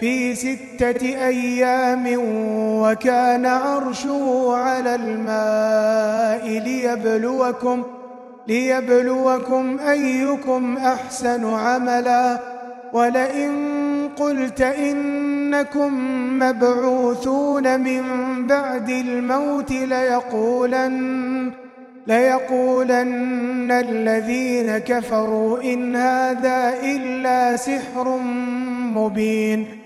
في ستة أيام وكان عرشه على الماء ليبلوكم ليبلوكم أيكم أحسن عملا. ولئن قلت إنكم مبعوثون من بعد الموت ليقولن ليقولن الذين كفروا إن هذا إلا سحر مبين.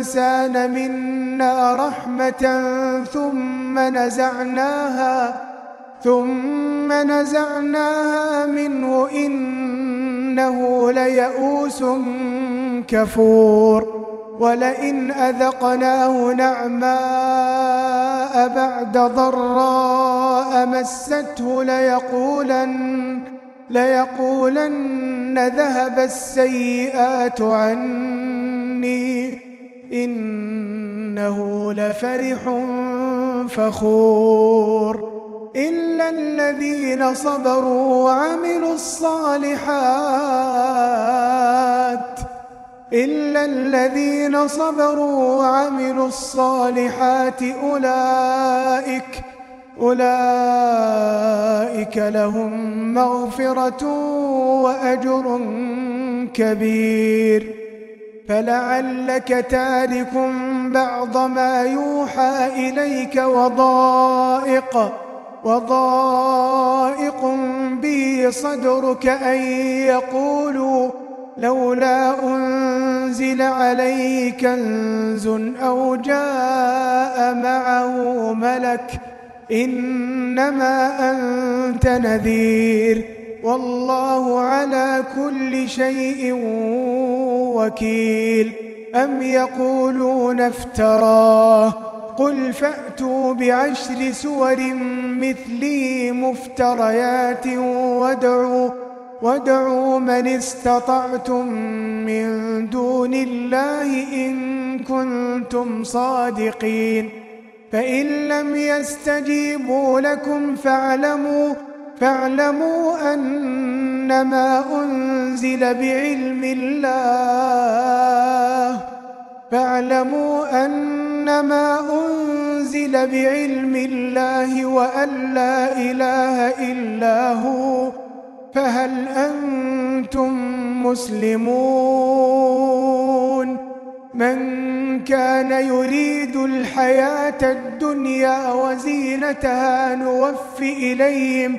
الإنسان منا رحمة ثم نزعناها ثم نزعناها منه إنه ليئوس كفور. ولئن أذقناه نعماء بعد ضراء مسته ليقولن ليقولن ذهب السيئات عني. إنه لفرح فخور إلا الذين صبروا وعملوا الصالحات إلا الذين صبروا وعملوا الصالحات أولئك أولئك لهم مغفرة وأجر كبير فلعلك تارك بعض ما يوحى إليك وضائق وضائق بِصَدْرِكَ صدرك أن يقولوا لولا أنزل عليه كنز أو جاء معه ملك إنما أنت نذير والله على كل شيء وكيل أم يقولون افتراه قل فأتوا بعشر سور مثلي مفتريات وادعوا, وادعوا من استطعتم من دون الله إن كنتم صادقين فإن لم يستجيبوا لكم فاعلموا, فاعلموا أن إنما أنزل بعلم الله. فاعلموا أنما أنزل بعلم الله وأن لا إله إلا هو. فهل أنتم مسلمون؟ من كان يريد الحياة الدنيا وزينتها نوفي إليهم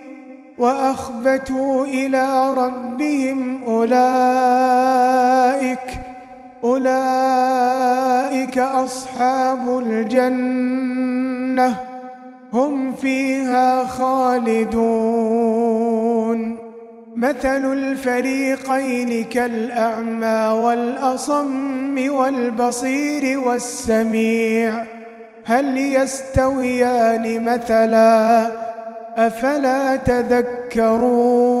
وأخبتوا إلى ربهم أولئك أولئك أصحاب الجنة هم فيها خالدون. مثل الفريقين كالأعمى والأصم والبصير والسميع هل يستويان مثلاً؟ أفلا تذكرون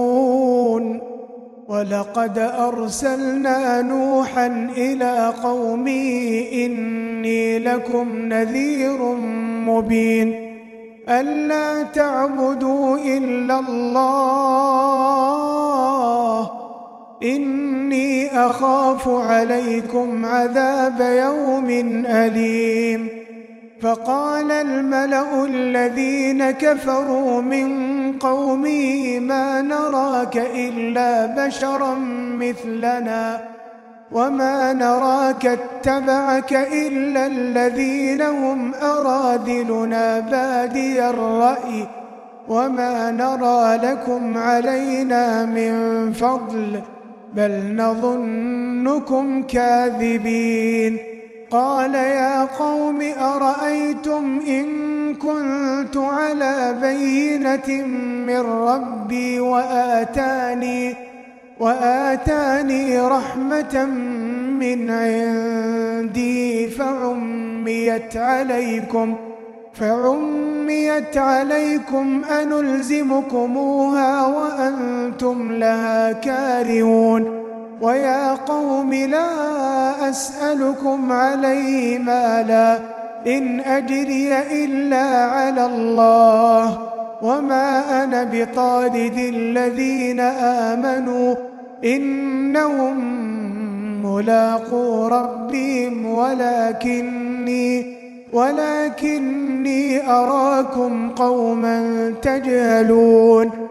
ولقد أرسلنا نوحا إلى قومي إني لكم نذير مبين ألا تعبدوا إلا الله إني أخاف عليكم عذاب يوم أليم فقال الملأ الذين كفروا من قومه ما نراك إلا بشرا مثلنا وما نراك اتبعك إلا الذين هم أرادلنا بادي الرأي وما نرى لكم علينا من فضل بل نظنكم كاذبين قال يا قوم أرأيتم إن كنت على بينة من ربي وآتاني, وآتاني رحمة من عندي فعميت عليكم فعميت عليكم أنلزمكموها وأنتم لها كارهون ويا قوم لا أسألكم عليه مالا إن أجري إلا على الله وما أنا بطارد الذين آمنوا إنهم ملاقو ربهم ولكني ولكني أراكم قوما تجهلون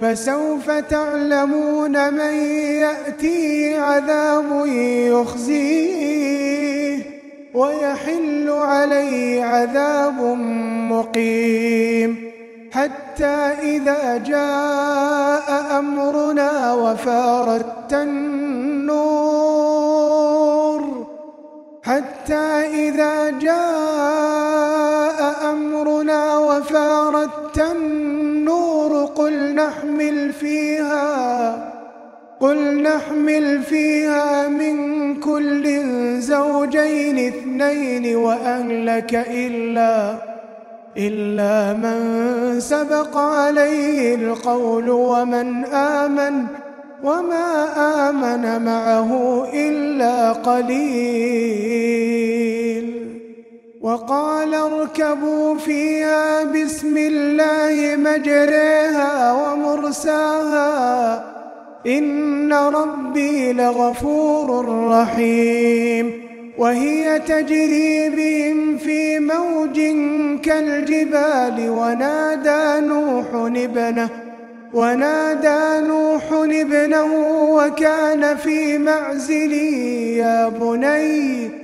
فسوف تعلمون من يأتي عذاب يخزيه ويحل عليه عذاب مقيم حتى إذا جاء أمرنا وفارت النور حتى إذا جاء أمرنا وفارت النور النور قل نحمل فيها قل نحمل فيها من كل زوجين اثنين وأهلك إلا إلا من سبق عليه القول ومن آمن وما آمن معه إلا قليل. وقال اركبوا فيها بسم الله مجريها ومرساها إن ربي لغفور رحيم وهي تجري بهم في موج كالجبال ونادى نوح ابنه ونادى نوح ابنه وكان في معزلي يا بني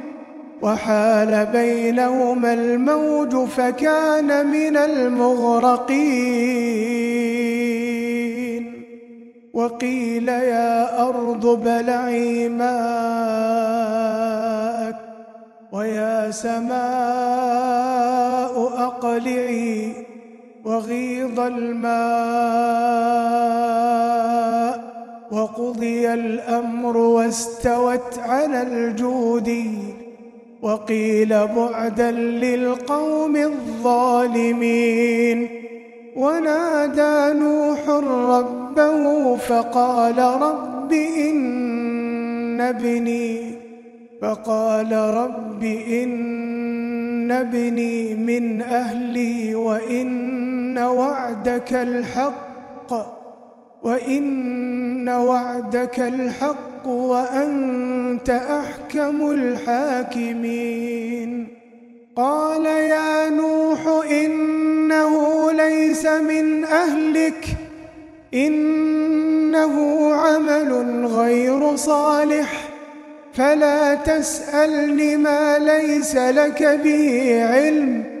وحال بينهما الموج فكان من المغرقين. وقيل يا أرض بلعي ماءك ويا سماء أقلعي وغيض الماء وقضي الأمر واستوت على الجودي. وقيل بعدا للقوم الظالمين. ونادى نوح ربه فقال رب إن ابني فقال رب إن ابني من أهلي وإن وعدك الحق. وإن وعدك الحق وأنت أحكم الحاكمين قال يا نوح إنه ليس من أهلك إنه عمل غير صالح فلا تسأل لما ليس لك به علم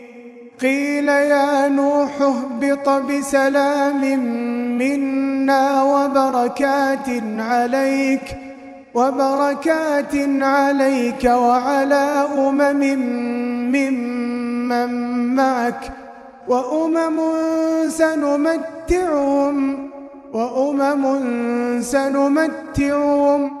قيل يا نوح اهبط بسلام منا وبركات عليك وبركات عليك وعلى أمم ممن من معك وأمم سنمتعهم وأمم سنمتعهم.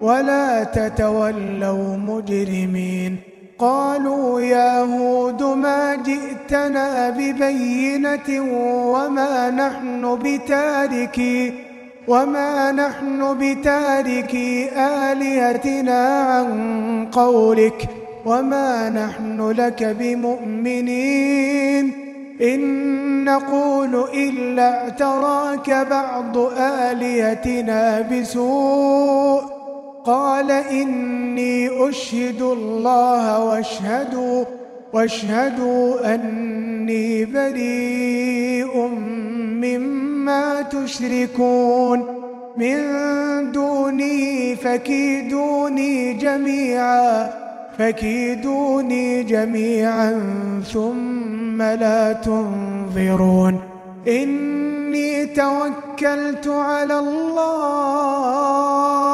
ولا تتولوا مجرمين قالوا يا هود ما جئتنا ببينة وما نحن بتاركي وما نحن بتاركي آلهتنا عن قولك وما نحن لك بمؤمنين إن نقول إلا اعتراك بعض آلهتنا بسوء قال إني أشهد الله واشهدوا واشهدوا أني بريء مما تشركون من دوني فكيدوني جميعا فكيدوني جميعا ثم لا تنظرون. إني توكلت على الله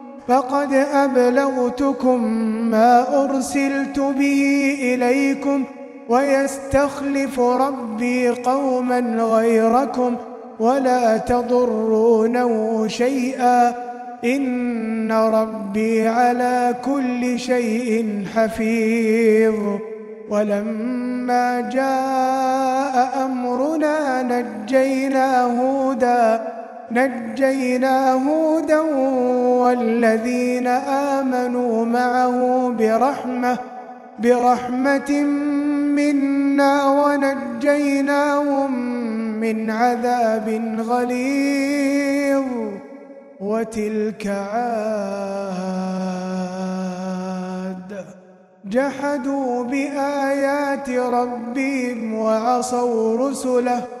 فقد أبلغتكم ما أرسلت به إليكم ويستخلف ربي قوما غيركم ولا تضرونه شيئا إن ربي على كل شيء حفيظ ولما جاء أمرنا نجينا هوداً نجينا هودا والذين آمنوا معه برحمة برحمة منا ونجيناهم من عذاب غليظ. وتلك عاد. جحدوا بآيات ربهم وعصوا رسله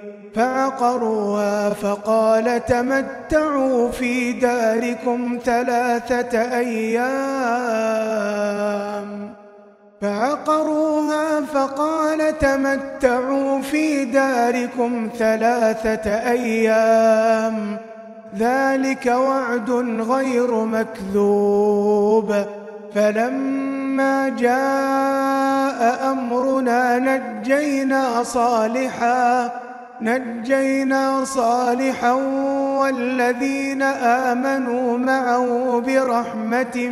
فعقروها فقال تمتعوا في داركم ثلاثة أيام فعقروها فقال تمتعوا في داركم ثلاثة أيام ذلك وعد غير مكذوب فلما جاء أمرنا نجينا صالحاً نجينا صالحا والذين آمنوا معه برحمة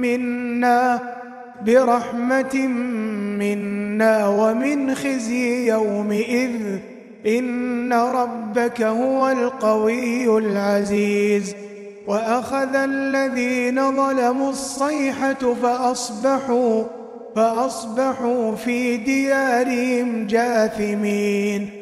منا برحمة منا ومن خزي يومئذ إن ربك هو القوي العزيز. وأخذ الذين ظلموا الصيحة فأصبحوا فأصبحوا في ديارهم جاثمين.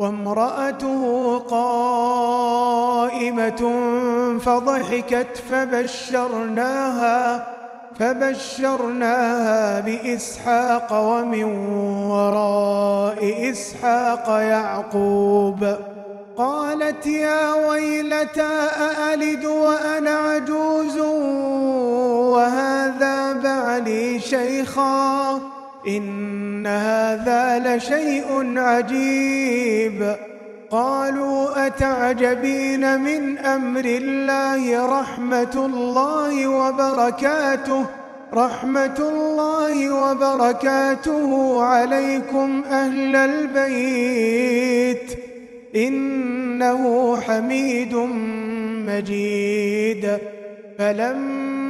وامرأته قائمة فضحكت فبشرناها فبشرناها بإسحاق ومن وراء إسحاق يعقوب. قالت يا ويلتى أألد وأنا عجوز وهذا بعلي شيخاً؟ إن هذا لشيء عجيب. قالوا أتعجبين من أمر الله رحمة الله وبركاته؟ رحمة الله وبركاته عليكم أهل البيت إنه حميد مجيد. فلما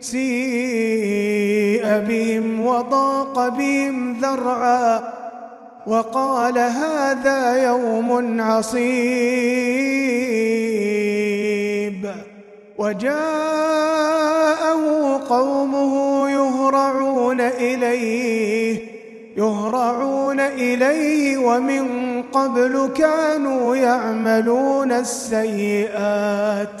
سيء بهم وضاق بهم ذرعا وقال هذا يوم عصيب وجاءه قومه يهرعون إليه يهرعون إليه ومن قبل كانوا يعملون السيئات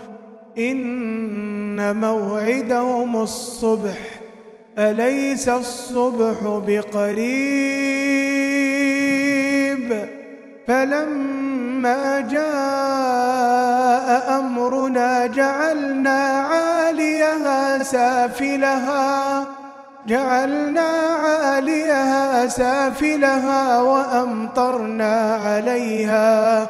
إن موعدهم الصبح أليس الصبح بقريب؟ فلما جاء أمرنا جعلنا عاليها سافلها جعلنا عاليها سافلها وأمطرنا عليها.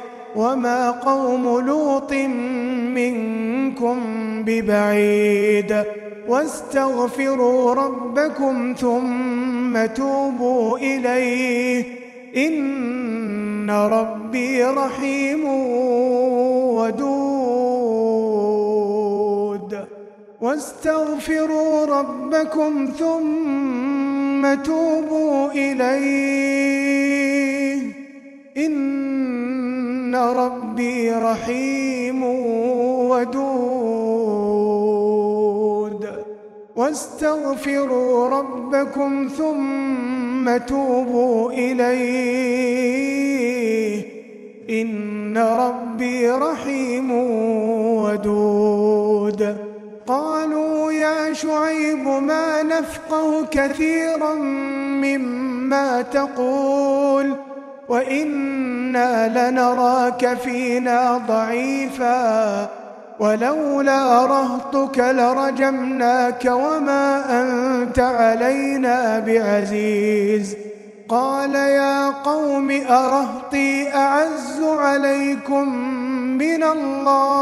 وما قوم لوط منكم ببعيد واستغفروا ربكم ثم توبوا إليه إن ربي رحيم ودود واستغفروا ربكم ثم توبوا إليه ان ربي رحيم ودود واستغفروا ربكم ثم توبوا اليه ان ربي رحيم ودود قالوا يا شعيب ما نفقه كثيرا مما تقول وإنا لنراك فينا ضعيفا ولولا رهطك لرجمناك وما أنت علينا بعزيز قال يا قوم أرهطي أعز عليكم من الله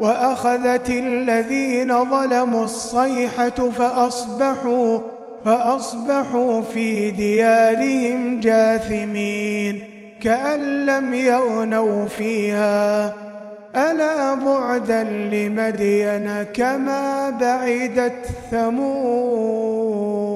وأخذت الذين ظلموا الصيحة فأصبحوا فأصبحوا في ديارهم جاثمين كأن لم يغنوا فيها. ألا بعدا لمدين كما بعدت ثمود.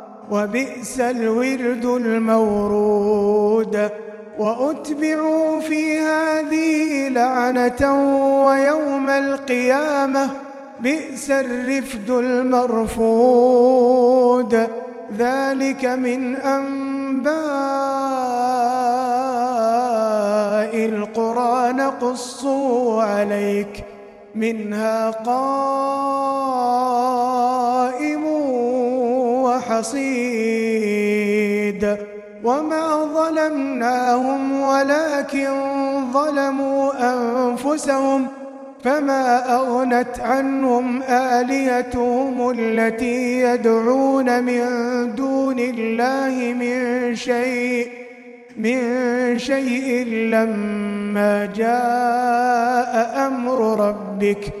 وبئس الورد المورود. وأتبعوا في هذه لعنة ويوم القيامة بئس الرفد المرفود. ذلك من أنباء القرى نقصوا عليك منها قائم وحصيد. وما ظلمناهم ولكن ظلموا أنفسهم فما أغنت عنهم آليتهم التي يدعون من دون الله من شيء من شيء لما جاء أمر ربك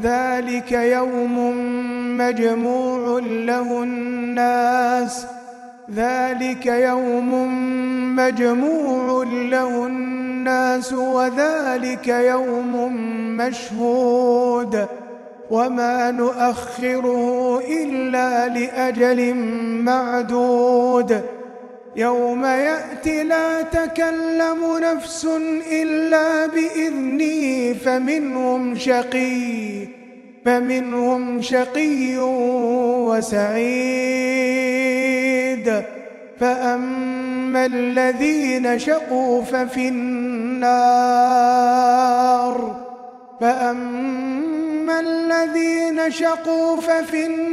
ذلك يوم مجموع له الناس. ذلك يوم مجموع له الناس وذلك يوم مشهود. وما نؤخره إلا لأجل معدود. يوم يأتي لا تكلم نفس إلا بإذنه فمنهم شقي فمنهم شقي وسعيد. فأما الذين شقوا ففي النار فأما الذين شقوا ففي النار.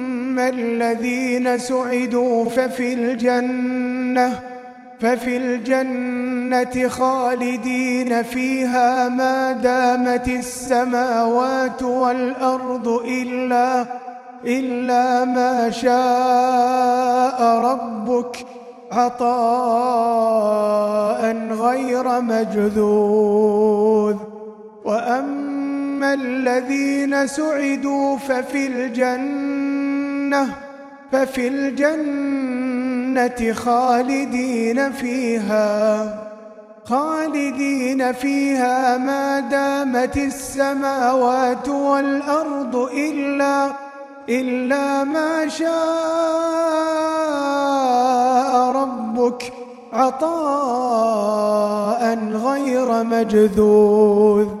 أما الذين سعدوا ففي الجنة ففي الجنة خالدين فيها ما دامت السماوات والأرض إلا إلا ما شاء ربك عطاء غير مجذوذ. وأما الذين سعدوا ففي الجنة الجنة ففي الجنة خالدين فيها خالدين فيها ما دامت السماوات والأرض إلا إلا ما شاء ربك عطاء غير مجذوذ.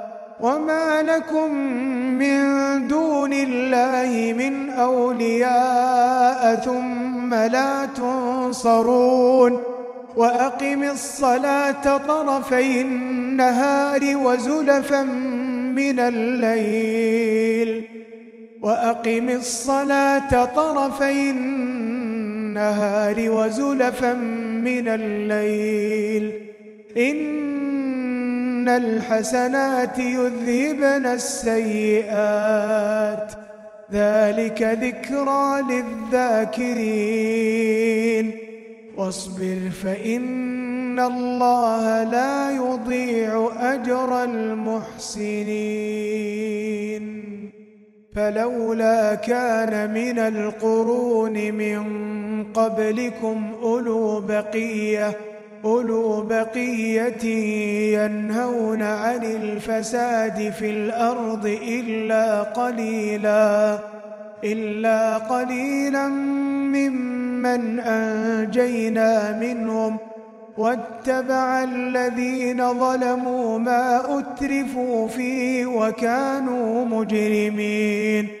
وما لكم من دون الله من أولياء ثم لا تنصرون وأقم الصلاة طرفي النهار وزلفا من الليل وأقم الصلاة طرفي النهار وزلفا من الليل إن إن الحسنات يذهبن السيئات. ذلك ذكرى للذاكرين. واصبر فإن الله لا يضيع أجر المحسنين. فلولا كان من القرون من قبلكم أولو بقية أولو بقية ينهون عن الفساد في الأرض إلا قليلا إلا قليلا ممن أنجينا منهم. واتبع الذين ظلموا ما أترفوا فيه وكانوا مجرمين.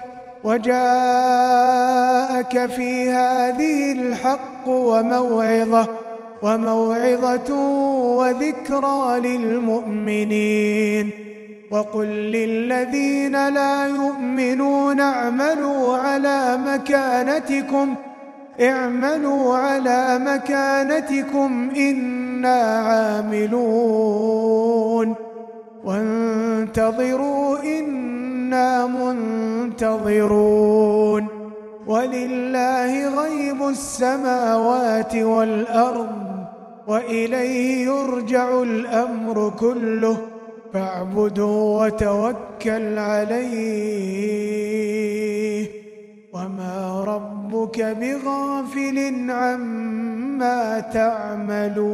وجاءك في هذه الحق وموعظة وموعظة وذكرى للمؤمنين. وقل للذين لا يؤمنون اعملوا على مكانتكم اعملوا على مكانتكم إنا عاملون. وانتظروا إنا كنا منتظرون ولله غيب السماوات والأرض وإليه يرجع الأمر كله فاعبدوا وتوكل عليه وما ربك بغافل عما تعملون